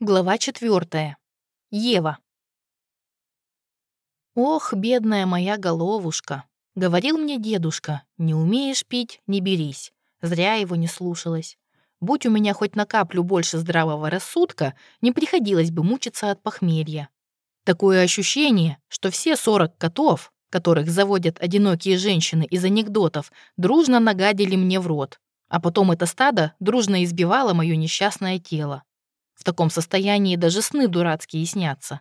Глава четвертая. Ева. Ох, бедная моя головушка. Говорил мне дедушка, не умеешь пить, не берись. Зря его не слушалась. Будь у меня хоть на каплю больше здравого рассудка, не приходилось бы мучиться от похмелья. Такое ощущение, что все сорок котов, которых заводят одинокие женщины из анекдотов, дружно нагадили мне в рот, а потом это стадо дружно избивало мое несчастное тело. В таком состоянии даже сны дурацкие снятся.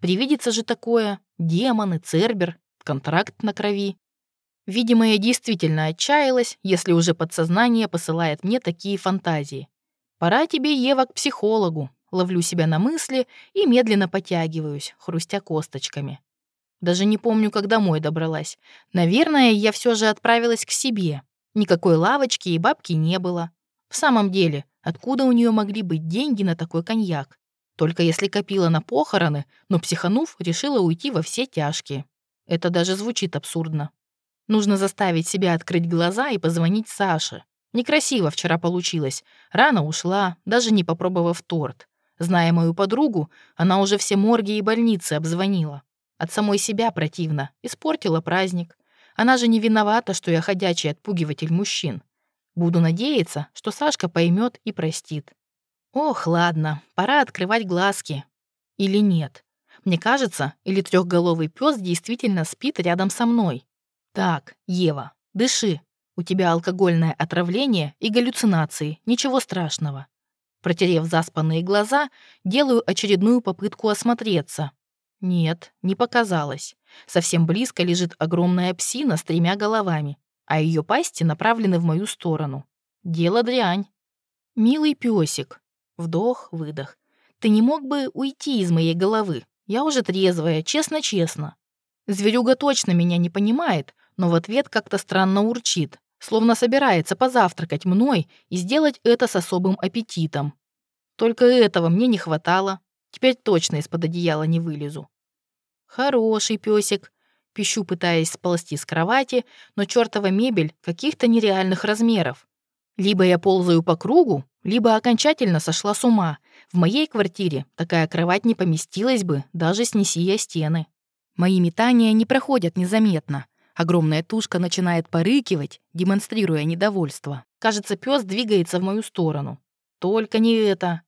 Привидится же такое, демоны, цербер, контракт на крови. Видимо, я действительно отчаялась, если уже подсознание посылает мне такие фантазии. Пора тебе, Ева, к психологу. Ловлю себя на мысли и медленно потягиваюсь, хрустя косточками. Даже не помню, как домой добралась. Наверное, я все же отправилась к себе. Никакой лавочки и бабки не было. В самом деле, Откуда у нее могли быть деньги на такой коньяк? Только если копила на похороны, но, психанув, решила уйти во все тяжкие. Это даже звучит абсурдно. Нужно заставить себя открыть глаза и позвонить Саше. Некрасиво вчера получилось. Рано ушла, даже не попробовав торт. Зная мою подругу, она уже все морги и больницы обзвонила. От самой себя противно. Испортила праздник. Она же не виновата, что я ходячий отпугиватель мужчин. Буду надеяться, что Сашка поймет и простит. Ох, ладно, пора открывать глазки. Или нет? Мне кажется, или трехголовый пес действительно спит рядом со мной. Так, Ева, дыши. У тебя алкогольное отравление и галлюцинации, ничего страшного. Протерев заспанные глаза, делаю очередную попытку осмотреться. Нет, не показалось. Совсем близко лежит огромная псина с тремя головами а ее пасти направлены в мою сторону. Дело дрянь. Милый песик. Вдох, выдох. Ты не мог бы уйти из моей головы? Я уже трезвая, честно-честно. Зверюга точно меня не понимает, но в ответ как-то странно урчит, словно собирается позавтракать мной и сделать это с особым аппетитом. Только этого мне не хватало. Теперь точно из-под одеяла не вылезу. Хороший песик, Пищу, пытаясь сползти с кровати, но чертова мебель каких-то нереальных размеров. Либо я ползаю по кругу, либо окончательно сошла с ума. В моей квартире такая кровать не поместилась бы, даже снеси я стены. Мои метания не проходят незаметно. Огромная тушка начинает порыкивать, демонстрируя недовольство. Кажется, пес двигается в мою сторону. Только не это.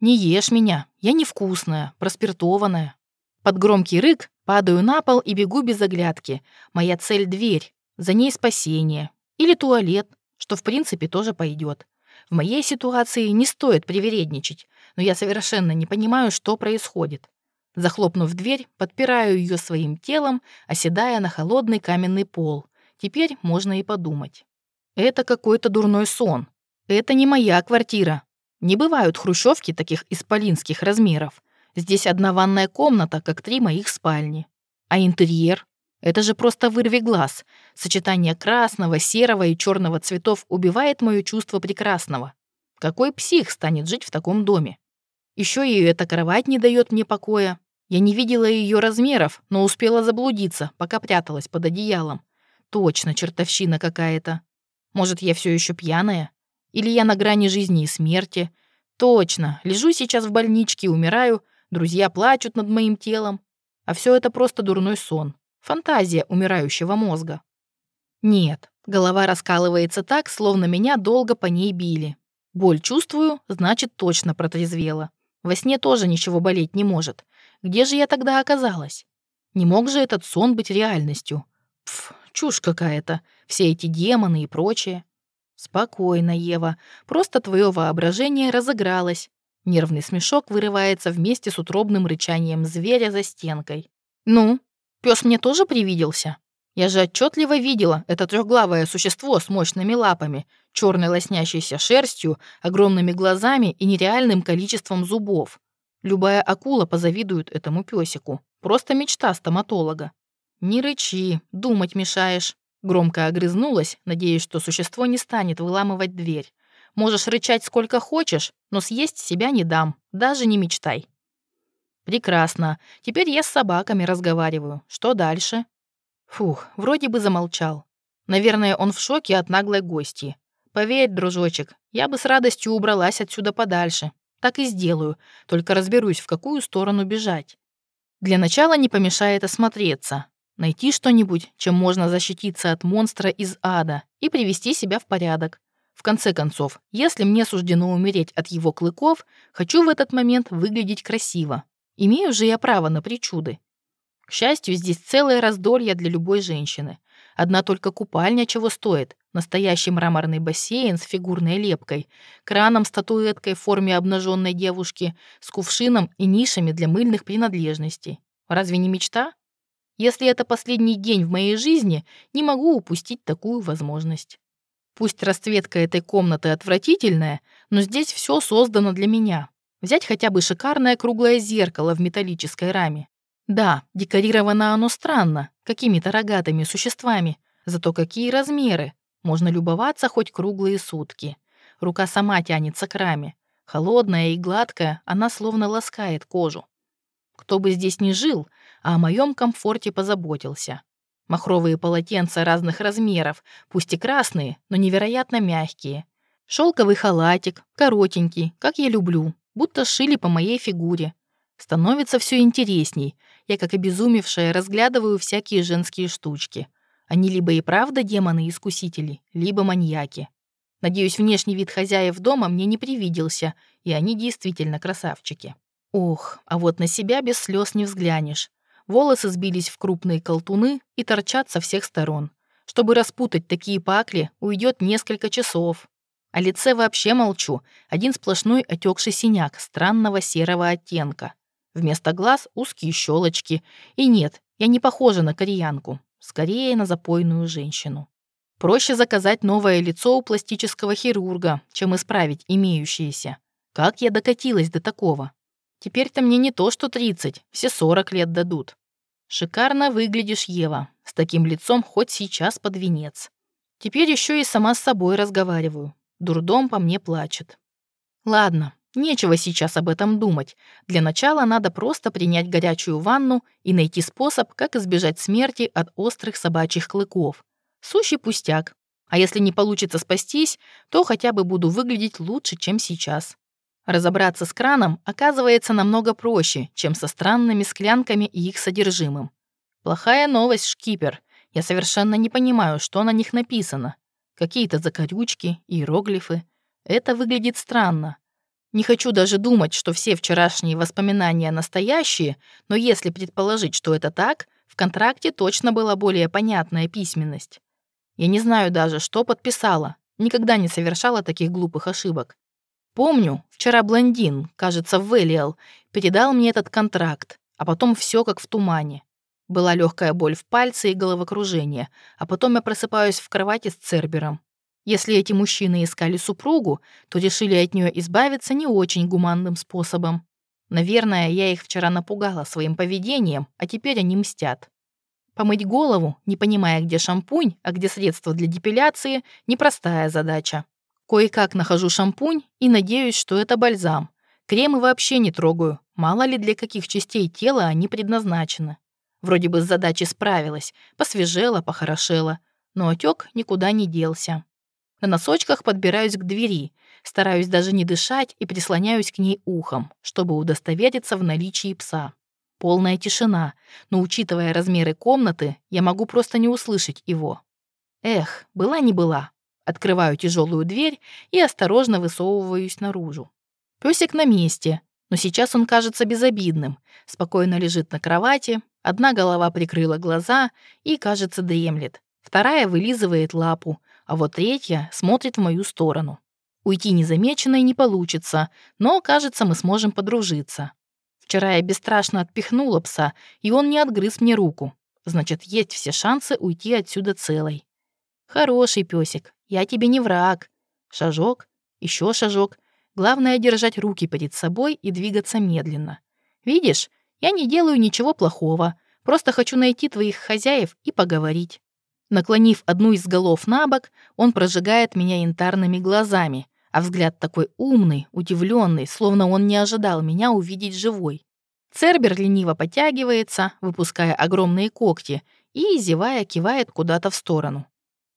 Не ешь меня, я невкусная, проспиртованная. Под громкий рык Падаю на пол и бегу без оглядки. Моя цель — дверь, за ней спасение. Или туалет, что в принципе тоже пойдет. В моей ситуации не стоит привередничать, но я совершенно не понимаю, что происходит. Захлопнув дверь, подпираю ее своим телом, оседая на холодный каменный пол. Теперь можно и подумать. Это какой-то дурной сон. Это не моя квартира. Не бывают хрущевки таких исполинских размеров. Здесь одна ванная комната, как три моих спальни. А интерьер? Это же просто вырви глаз. Сочетание красного, серого и черного цветов убивает мое чувство прекрасного. Какой псих станет жить в таком доме? Еще и эта кровать не дает мне покоя. Я не видела ее размеров, но успела заблудиться, пока пряталась под одеялом. Точно чертовщина какая-то. Может, я все еще пьяная? Или я на грани жизни и смерти? Точно, лежу сейчас в больничке, умираю, Друзья плачут над моим телом. А все это просто дурной сон. Фантазия умирающего мозга. Нет, голова раскалывается так, словно меня долго по ней били. Боль чувствую, значит, точно протрезвела. Во сне тоже ничего болеть не может. Где же я тогда оказалась? Не мог же этот сон быть реальностью? Пф, чушь какая-то. Все эти демоны и прочее. Спокойно, Ева. Просто твое воображение разыгралось. Нервный смешок вырывается вместе с утробным рычанием зверя за стенкой. «Ну, пес мне тоже привиделся? Я же отчетливо видела это трехглавое существо с мощными лапами, черной лоснящейся шерстью, огромными глазами и нереальным количеством зубов. Любая акула позавидует этому песику. Просто мечта стоматолога. «Не рычи, думать мешаешь», — громко огрызнулась, надеясь, что существо не станет выламывать дверь. Можешь рычать сколько хочешь, но съесть себя не дам, даже не мечтай. Прекрасно. Теперь я с собаками разговариваю. Что дальше? Фух, вроде бы замолчал. Наверное, он в шоке от наглой гости. Поверь, дружочек, я бы с радостью убралась отсюда подальше. Так и сделаю, только разберусь, в какую сторону бежать. Для начала не помешает осмотреться, найти что-нибудь, чем можно защититься от монстра из ада и привести себя в порядок. В конце концов, если мне суждено умереть от его клыков, хочу в этот момент выглядеть красиво. Имею же я право на причуды. К счастью, здесь целое раздолье для любой женщины. Одна только купальня чего стоит. Настоящий мраморный бассейн с фигурной лепкой, краном-статуэткой в форме обнаженной девушки, с кувшином и нишами для мыльных принадлежностей. Разве не мечта? Если это последний день в моей жизни, не могу упустить такую возможность. Пусть расцветка этой комнаты отвратительная, но здесь все создано для меня. Взять хотя бы шикарное круглое зеркало в металлической раме. Да, декорировано оно странно, какими-то рогатыми существами, зато какие размеры. Можно любоваться хоть круглые сутки. Рука сама тянется к раме. Холодная и гладкая, она словно ласкает кожу. Кто бы здесь ни жил, а о моем комфорте позаботился. Махровые полотенца разных размеров, пусть и красные, но невероятно мягкие. Шелковый халатик, коротенький, как я люблю, будто шили по моей фигуре. Становится все интересней. Я, как обезумевшая, разглядываю всякие женские штучки. Они либо и правда демоны-искусители, либо маньяки. Надеюсь, внешний вид хозяев дома мне не привиделся, и они действительно красавчики. Ох, а вот на себя без слез не взглянешь. Волосы сбились в крупные колтуны и торчат со всех сторон. Чтобы распутать такие пакли, уйдет несколько часов. О лице вообще молчу. Один сплошной отекший синяк странного серого оттенка. Вместо глаз узкие щелочки. И нет, я не похожа на кореянку. Скорее на запойную женщину. Проще заказать новое лицо у пластического хирурга, чем исправить имеющееся. Как я докатилась до такого? Теперь-то мне не то, что 30, все 40 лет дадут. Шикарно выглядишь, Ева. С таким лицом хоть сейчас под венец. Теперь еще и сама с собой разговариваю. Дурдом по мне плачет. Ладно, нечего сейчас об этом думать. Для начала надо просто принять горячую ванну и найти способ, как избежать смерти от острых собачьих клыков. Сущий пустяк. А если не получится спастись, то хотя бы буду выглядеть лучше, чем сейчас. Разобраться с краном оказывается намного проще, чем со странными склянками и их содержимым. Плохая новость, шкипер. Я совершенно не понимаю, что на них написано. Какие-то закорючки, иероглифы. Это выглядит странно. Не хочу даже думать, что все вчерашние воспоминания настоящие, но если предположить, что это так, в контракте точно была более понятная письменность. Я не знаю даже, что подписала. Никогда не совершала таких глупых ошибок. Помню, вчера блондин, кажется, Велиал, передал мне этот контракт, а потом все как в тумане. Была легкая боль в пальце и головокружение, а потом я просыпаюсь в кровати с Цербером. Если эти мужчины искали супругу, то решили от нее избавиться не очень гуманным способом. Наверное, я их вчера напугала своим поведением, а теперь они мстят. Помыть голову, не понимая, где шампунь, а где средство для депиляции, непростая задача. Кое-как нахожу шампунь и надеюсь, что это бальзам. Кремы вообще не трогаю, мало ли для каких частей тела они предназначены. Вроде бы с задачей справилась, посвежела, похорошела, но отек никуда не делся. На носочках подбираюсь к двери, стараюсь даже не дышать и прислоняюсь к ней ухом, чтобы удостовериться в наличии пса. Полная тишина, но учитывая размеры комнаты, я могу просто не услышать его. Эх, была не была, Открываю тяжелую дверь и осторожно высовываюсь наружу. Песик на месте, но сейчас он кажется безобидным. Спокойно лежит на кровати, одна голова прикрыла глаза и, кажется, дремлет. Вторая вылизывает лапу, а вот третья смотрит в мою сторону. Уйти незамеченной не получится, но, кажется, мы сможем подружиться. Вчера я бесстрашно отпихнула пса, и он не отгрыз мне руку. Значит, есть все шансы уйти отсюда целой. Хороший песик, я тебе не враг. Шажок, еще шажок. Главное держать руки перед собой и двигаться медленно. Видишь, я не делаю ничего плохого. Просто хочу найти твоих хозяев и поговорить. Наклонив одну из голов на бок, он прожигает меня янтарными глазами, а взгляд такой умный, удивленный, словно он не ожидал меня увидеть живой. Цербер лениво потягивается, выпуская огромные когти, и, зевая, кивает куда-то в сторону.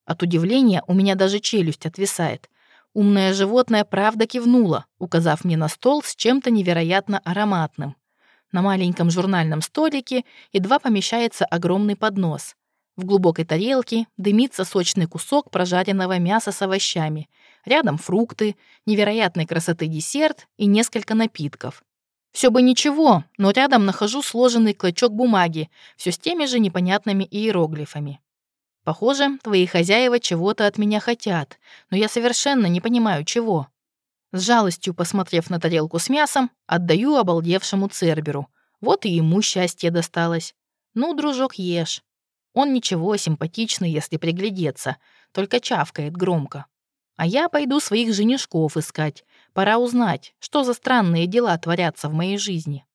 От удивления у меня даже челюсть отвисает. Умное животное правда кивнуло, указав мне на стол с чем-то невероятно ароматным. На маленьком журнальном столике едва помещается огромный поднос. В глубокой тарелке дымится сочный кусок прожаренного мяса с овощами. Рядом фрукты, невероятной красоты десерт и несколько напитков. Все бы ничего, но рядом нахожу сложенный клочок бумаги, все с теми же непонятными иероглифами. Похоже, твои хозяева чего-то от меня хотят, но я совершенно не понимаю, чего. С жалостью посмотрев на тарелку с мясом, отдаю обалдевшему Церберу. Вот и ему счастье досталось. Ну, дружок, ешь. Он ничего, симпатичный, если приглядеться, только чавкает громко. А я пойду своих женишков искать. Пора узнать, что за странные дела творятся в моей жизни.